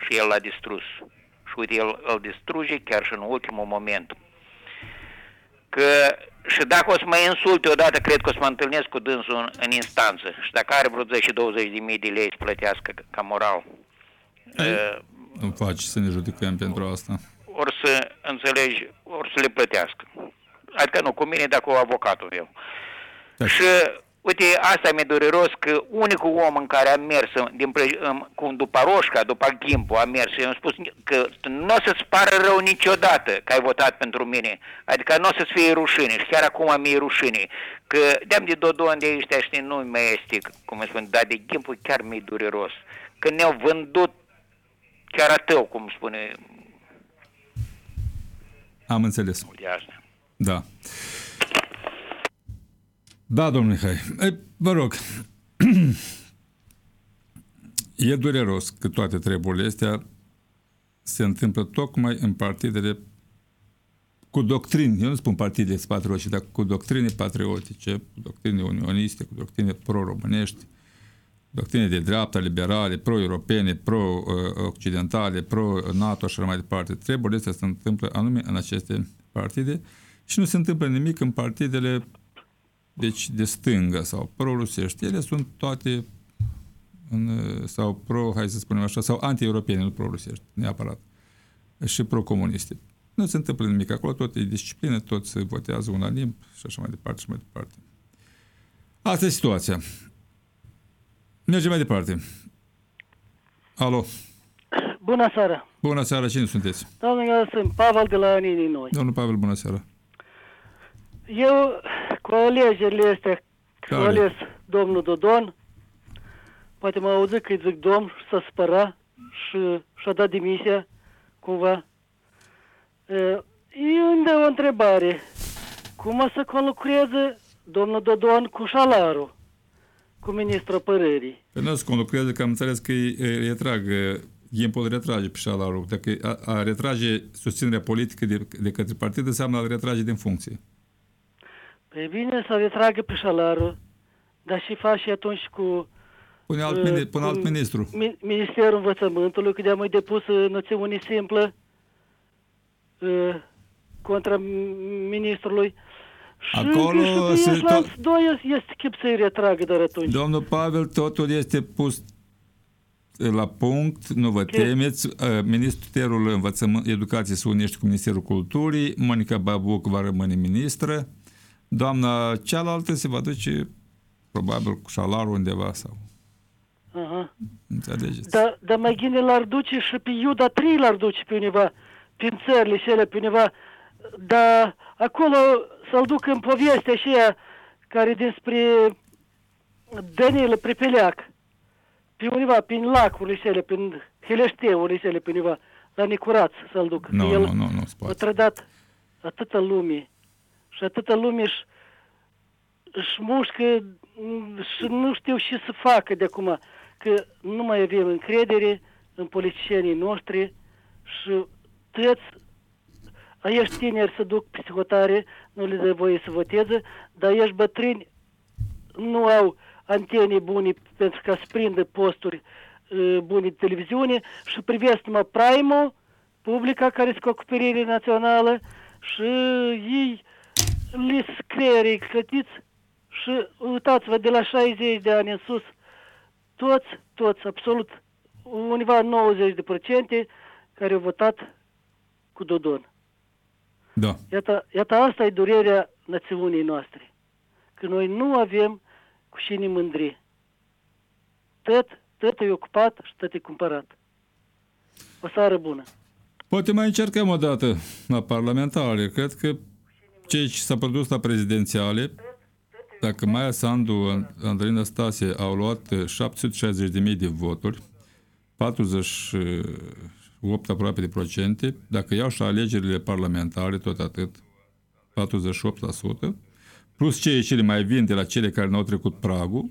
și el l-a distrus. Și uite, el îl distruge chiar și în ultimul moment. Că și dacă o să mă insulte odată, cred că o să mă întâlnesc cu dânsul în, în instanță. Și dacă are vreo 10-20 de mii de lei să plătească ca moral, uh, Nu faci să ne judecăm pentru asta. or să înțelegi, or să le plătească. Adică nu, cu mine, dacă o avocatul meu. Da. Și uite, asta mi-e dureros că unicul om în care am mers din, pre- în- cu, după Roșca, după Ghimpu, am mers și am spus că nu o să-ți pară rău niciodată că ai votat pentru mine. Adică nu o să-ți fie rușine și chiar acum mi-e rușine. Că de-am de Dodon de ăștia, știi, nu mai este, cum îi spun, dar de Ghimpu chiar mi-e dureros. Că ne-au vândut chiar atău, cum spune Am înțeles. de asta. Da. Da, domnul Mihai. E, vă rog, e dureros că toate treburile astea se întâmplă tocmai în partidele cu doctrini, eu nu spun partide patriotice, dar cu doctrine patriotice, cu doctrine unioniste, cu doctrine pro-românești, doctrine de dreapta, liberale, pro-europene, pro-occidentale, pro-NATO și așa mai departe. Treburile astea se întâmplă anume în aceste partide și nu se întâmplă nimic în partidele deci de stânga sau pro-rusești. Ele sunt toate în, sau pro, hai să spunem așa, sau anti-europene, nu pro-rusești, neapărat. Și pro-comuniste. Nu se întâmplă nimic acolo, tot e disciplină, tot se votează unanim și așa mai departe și mai departe. Asta e situația. Mergem mai departe. Alo. Bună seara! Bună seara, cine sunteți? Domnule, eu sunt Pavel de la Nini Noi. Domnul Pavel, bună seara. Eu, cu alegerile astea, cu Care? ales domnul Dodon, poate mă auzi că îi zic domn și s-a spăra și și-a dat demisia, cumva. E, unde o întrebare. Cum o să conlucreze domnul Dodon cu șalarul, cu ministrul apărării? Păi nu se conlucrează, că am înțeles că îi îi retrag, Gimpul îl retrage pe șalarul. Dacă a, a retrage susținerea politică de, de către partid, înseamnă a retrage din funcție. Păi bine să retragă pe șalarul, dar și faci și atunci cu... Pune alt, uh, mini, pune cu alt ministru. Mi- Ministerul Învățământului, că de-am mai depus uh, noțiune simplă uh, contra m- ministrului. Și Acolo că se și tot- tot... doi este chip să-i retragă, dar atunci. Domnul Pavel, totul este pus la punct, nu vă temeți. Uh, Ministerul Învățământ, Educației se unește cu Ministerul Culturii, Monica Babuc va rămâne ministră, doamna cealaltă se va duce probabil cu șalarul undeva sau... Aha. Înțelegeți? Dar da mai gine l-ar duce și pe Iuda 3 l-ar duce pe undeva, prin țările și ele pe undeva, dar acolo să-l ducă în povestea aceea care dinspre Danilă Prepeleac, pe undeva, prin lacurile și ele, prin Heleșteurile și ele pe undeva, la Nicuraț să-l ducă. Nu, Că el nu, nu, nu, a spate. trădat atâta lume și atâta lume își, își mușcă m, și nu știu ce să facă de acum, că nu mai avem încredere în politicienii noștri și toți ești tineri să duc psihotare, nu le dă voie să voteze, dar ești bătrâni, nu au antene bune pentru ca să prindă posturi uh, bune de televiziune și privesc numai Prime-ul, publica care este cu acoperire națională și ei li scriere clătiți și uitați-vă de la 60 de ani în sus, toți, toți, absolut, undeva 90 de procente care au votat cu Dodon. Da. Iată, iată asta e durerea națiunii noastre. Că noi nu avem cu cine mândri. Tot, tot e ocupat și tot e cumpărat. O seară bună. Poate mai încercăm o dată la parlamentare. Cred că cei ce s-a produs la prezidențiale, dacă Maia Sandu, Andrei Stase au luat 760.000 de voturi, 48 aproape de procente, dacă iau și alegerile parlamentare, tot atât, 48%, plus cei ce le mai vin de la cele care n-au trecut pragul,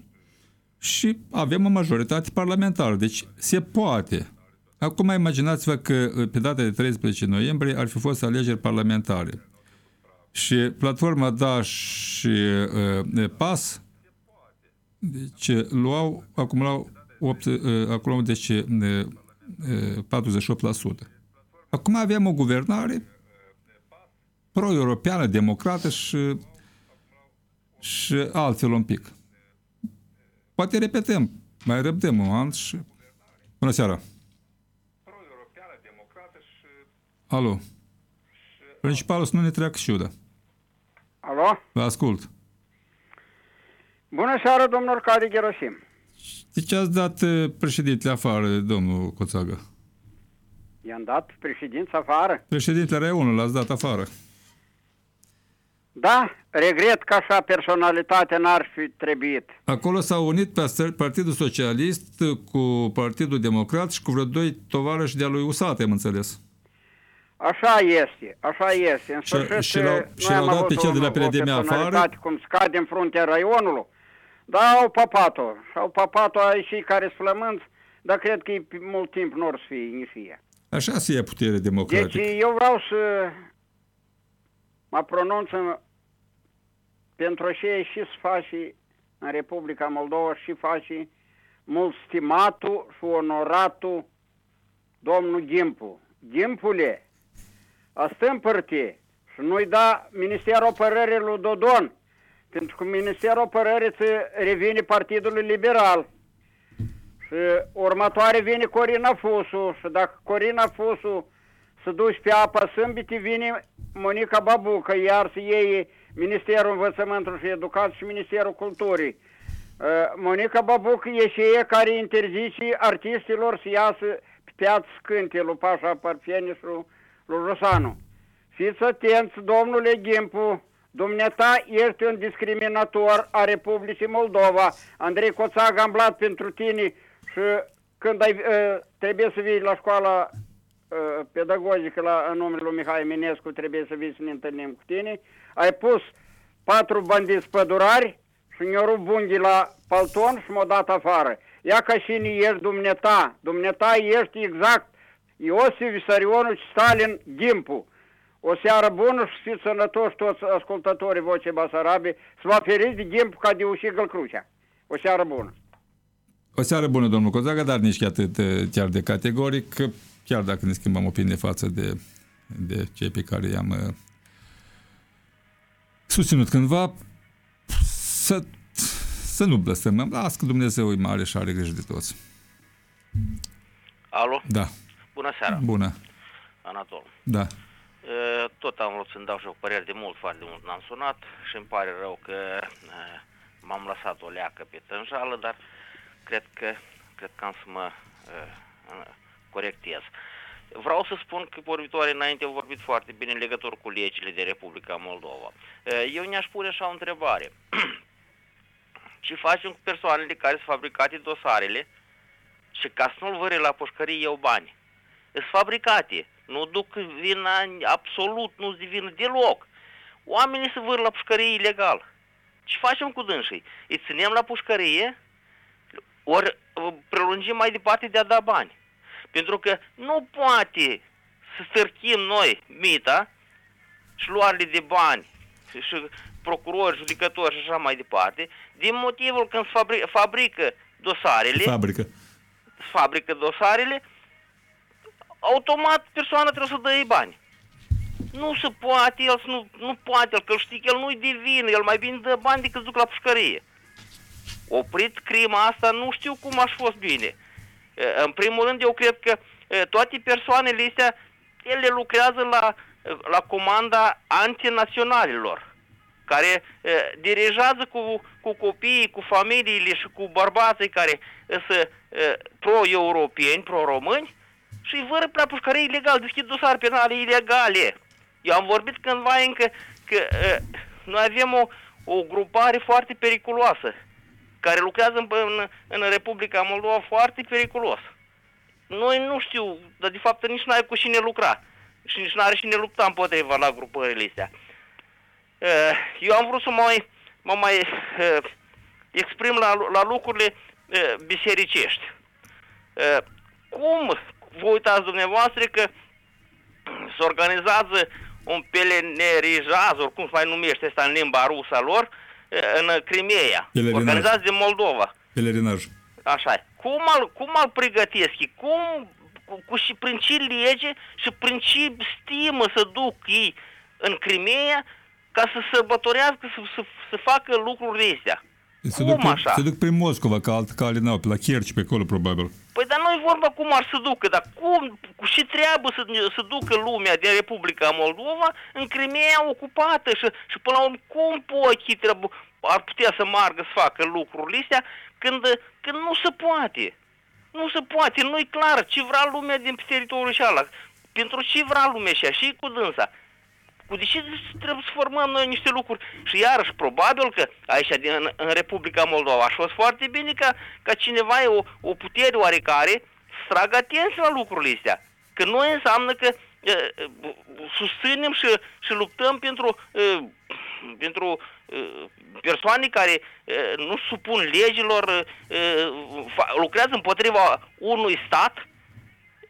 și avem o majoritate parlamentară. Deci se poate. Acum imaginați-vă că pe data de 13 noiembrie ar fi fost alegeri parlamentare. Și platforma Da și uh, PAS deci luau, acumulau 8, uh, acumulau deci uh, uh, 48%. Acum avem o guvernare pro-europeană, democrată și, și altfel un pic. Poate repetăm, mai răbdăm un an și... Bună seara! Alo! Principalul să nu ne treacă șuda. Alo? Vă ascult. Bună seara, domnul Cadi Gherosim. De ce ați dat eh, președintele afară, domnul Coțagă? I-am dat președința afară? Președintele Raionului l-ați dat afară. Da, regret că așa personalitate n-ar fi trebuit. Acolo s-au unit pe Partidul Socialist cu Partidul Democrat și cu vreo doi tovarăși de-a lui Usate, am înțeles. Așa este, așa este. În Și- sfârșit, și l-au- noi și l-au am dat avut pe cel de la o- o PLDM afară? personalitate Cum scade în fruntea raionului. Da, au papat-o. Și au papat-o ai și care sunt flămânți, dar cred că e mult timp nu or să fie, nici fie. Așa se ia putere democratică. Deci eu vreau să mă pronunț în- pentru ce și să faci în Republica Moldova și faci mult stimatul și onoratul domnul Gimpu. Gimpule, asta împărte și nu-i da Ministerul Apărării lui Dodon, pentru că Ministerul Apărării ți revine Partidului Liberal. Și următoare vine Corina Fusu și dacă Corina Fusu se duce pe apa sâmbite, vine Monica Babucă, iar să iei Ministerul Învățământului și Educației și Ministerul Culturii. Uh, Monica Babucă e și ea care interzice artistilor să iasă pe piață să cânte lui Pașa Parfieni și lui- lui Rosanu. Fiți atenți, domnule Gimpu, dumneata ești un discriminator a Republicii Moldova. Andrei Coțag am blat pentru tine și când ai, uh, trebuie să vii la școala uh, pedagogică la, în numele lui Mihai Minescu, trebuie să vii să ne întâlnim cu tine. Ai pus patru bandiți pădurari și ne-au rupt bunghii la palton și m-au dat afară. Ia ca și ni ești dumneata. Dumneata ești exact Iosif Vissarionuci Stalin Gimpu. O seară bună și fiți sănătoși toți ascultătorii Vocei Basarabe. Să vă feriți de Gimpu ca de ușigăl Crucea. O seară bună. O seară bună, domnul Coțagă, dar nici atât eh, chiar de categoric, că chiar dacă ne schimbăm opinie față de, de cei pe care i-am eh, susținut cândva, să, să nu blăstămăm. Las că Dumnezeu e mare și are grijă de toți. Alo? Da. Bună seara. Bună. Anatol. Da. E, Tot am vrut să-mi dau și o părere de mult, foarte de mult n-am sunat și îmi pare rău că e, m-am lăsat o leacă pe tânjală, dar cred că, cred că am să mă e, e, corectez. Vreau să spun că vorbitoare înainte au vorbit foarte bine în legătură cu legile de Republica Moldova. E, Eu ne-aș pune așa o întrebare. Ce facem cu persoanele care sunt fabricate dosarele și ca să nu-l vâre la pușcărie iau bani? Sunt fabricate, nu duc vina absolut, nu-ți de vină deloc. Oamenii se vâr la pușcărie ilegal. Ce facem cu dânsii? Îi ținem la pușcărie, ori uh, prelungim mai departe de a da bani. Pentru că nu poate să stârchim noi mita și luările de bani și, și procurori, judecători și așa mai departe, din motivul când se fabri- fabrică dosarele, Fabrică. fabrică dosarele, automat persoana trebuie să dă ei bani. Nu se poate, el să nu, nu poate, el, că știi că el nu-i divin, el mai bine dă bani decât să duc la pușcărie. Oprit crima asta, nu știu cum aș fost bine. E, În primul rând, eu cred că e, toate persoanele astea, ele lucrează la, la comanda antinaționalilor, care e, dirigează cu, cu copiii, cu familiile și cu bărbații care sunt pro-europeni, pro-români, și îi vără la pușcărie ilegal, deschid dosare penale ilegale. Eu am vorbit cândva încă că uh, noi avem o, o grupare foarte periculoasă, care lucrează în, în, în Republica Moldova foarte periculos. Noi nu știu, dar de fapt nici n-ai cu cine lucra și nici n-are cine lupta împotriva la grupările astea. Uh, eu am vrut să mă mai, mă mai uh, exprim la, la lucrurile uh, bisericești. Uh, cum vă uitați dumneavoastră că se organizează un pelenerijaz, oricum se mai numește asta în limba rusă a lor, uh, în Crimea, Pelerinaj. organizat de Moldova. Pelerinaj. Așa e. Cum al, cum al pregătesc? ei? Cum, cu, cu și prin ce lege și prin ce stimă să duc ei în Crimea ca să sărbătorească, să, să, să facă lucrurile astea? Se Cum duc, pe, așa? se duc prin Moscova, ca alt cale n-au, pe la Kerci, pe acolo, probabil. Păi dar nu-i vorba cum ar să ducă, dar cum, cu și treabă să, să ducă lumea din Republica Moldova în Crimea ocupată și, și până la urmă cum pochii trebuie, ar putea să margă să facă lucrurile astea când, când nu se poate. Nu se poate, nu-i clar ce vrea lumea din teritoriul și ala. Pentru ce vrea lumea și și cu dânsa. Cu de ce trebuie să formăm noi niște lucruri? Și iarăși, probabil că aici, din, în, în Republica Moldova, a fost foarte bine ca, ca cineva, o, o putere oarecare, să tragă atenție la lucrurile astea. Că noi înseamnă că e, e, susținem și, și luptăm pentru, e, pentru e, persoane care e, nu supun legilor, e, fa, lucrează împotriva unui stat,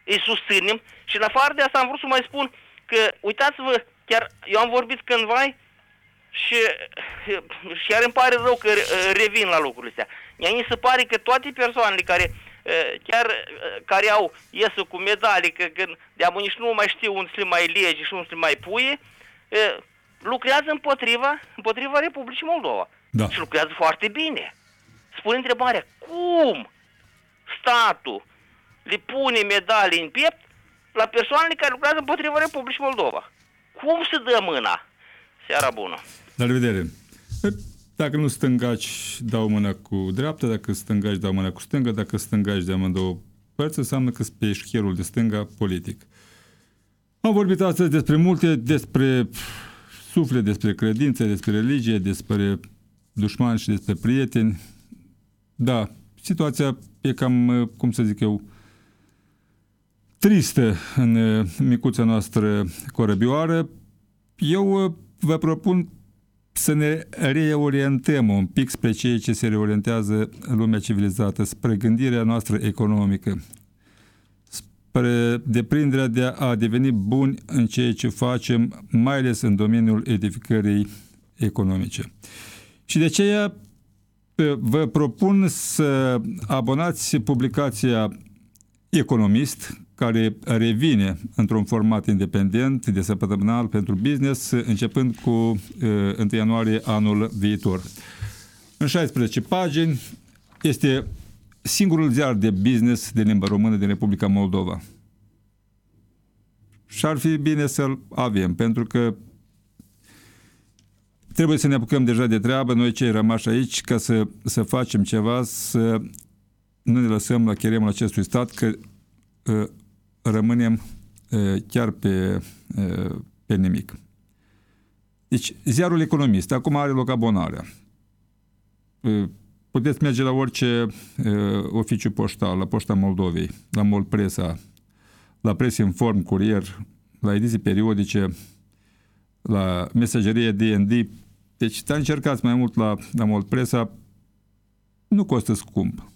îi susținem și în afară de asta am vrut să mai spun că, uitați-vă, chiar eu am vorbit cândva și, și chiar îmi pare rău că uh, revin la lucrurile astea. Mie mi se pare că toate persoanele care uh, chiar uh, care au iesă cu medalii, că, că de nici nu mai știu unde să le mai lege și unde să le mai puie, lucrează împotriva, împotriva Republicii Moldova. Da. Și lucrează foarte bine. Spune întrebarea, cum statul le pune medalii în piept la persoanele care lucrează împotriva Republicii Moldova? Cum se dă mâna? Seara bună! La revedere! Dacă nu stângaci, dau mâna cu dreapta, dacă stângaci, dau mâna cu stânga, dacă stângaci de amândouă părți, înseamnă că pe șcherul de stânga politic. Am vorbit astăzi despre multe, despre suflet, despre credințe, despre religie, despre dușmani și despre prieteni. Da, situația e cam, cum să zic eu, tristă în micuța noastră corăbioară. Eu vă propun să ne reorientăm un pic spre ceea ce se reorientează în lumea civilizată, spre gândirea noastră economică, spre deprinderea de a deveni buni în ceea ce facem, mai ales în domeniul edificării economice. Și de aceea vă propun să abonați publicația Economist, care revine într-un format independent de săptămânal pentru business, începând cu uh, 1 ianuarie anul viitor. În 16 pagini este singurul ziar de business de limba română din Republica Moldova. Și ar fi bine să-l avem, pentru că trebuie să ne apucăm deja de treabă, noi cei rămași aici, ca să, să facem ceva, să nu ne lăsăm la cheremul acestui stat, că uh, rămânem uh, chiar pe, uh, pe nimic. Deci, ziarul economist, acum are loc abonarea. Uh, puteți merge la orice uh, oficiu poștal, la Poșta Moldovei, la Mol Presa, la Press Inform, Curier, la ediții periodice, la mesagerie D&D. Deci, te încercați mai mult la, la Mol Presa, nu costă scump.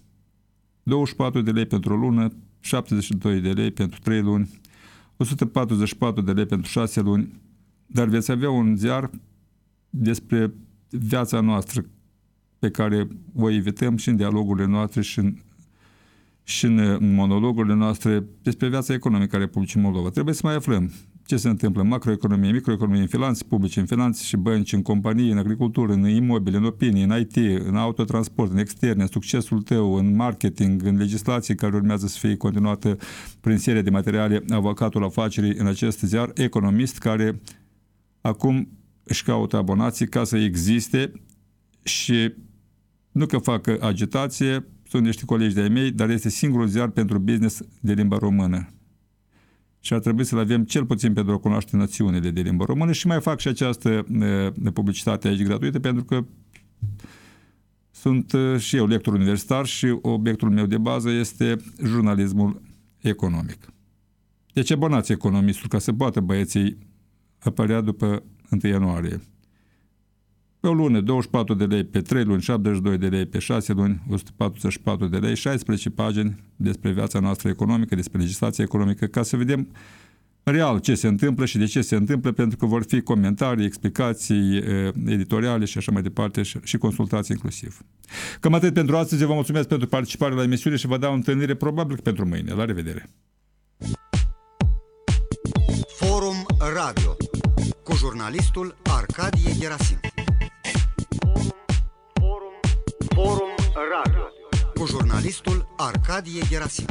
24 de lei pentru o lună, 72 de lei pentru 3 luni, 144 de lei pentru 6 luni, dar veți avea un ziar despre viața noastră pe care o evităm și în dialogurile noastre și în, și în monologurile noastre despre viața economică a Republicii Moldova. Trebuie să mai aflăm ce se întâmplă? În macroeconomie, microeconomie, în finanțe publice, în finanțe și bănci, în companii, în agricultură, în imobile, în opinii, în IT, în autotransport, în externe, în succesul tău, în marketing, în legislație care urmează să fie continuată prin serie de materiale avocatul afacerii în acest ziar, economist care acum își caută abonații ca să existe și nu că facă agitație, sunt niște colegi de-ai mei, dar este singurul ziar pentru business de limba română și ar trebui să-l avem cel puțin pentru a cunoaște națiunile de limbă română și mai fac și această uh, publicitate aici gratuită pentru că sunt uh, și eu lector universitar și obiectul meu de bază este jurnalismul economic. Deci abonați economistul ca să poată băieții apărea după 1 ianuarie. Pe o lună, 24 de lei, pe 3 luni, 72 de lei, pe 6 luni, 144 de lei, 16 pagini despre viața noastră economică, despre legislația economică, ca să vedem real ce se întâmplă și de ce se întâmplă, pentru că vor fi comentarii, explicații editoriale și așa mai departe și, și consultații inclusiv. Cam atât pentru astăzi. Vă mulțumesc pentru participare la emisiune și vă dau întâlnire probabil pentru mâine. La revedere! Forum Radio cu jurnalistul Arcadie Gerasim. Forum Radio cu jurnalistul Arcadie Gerasim.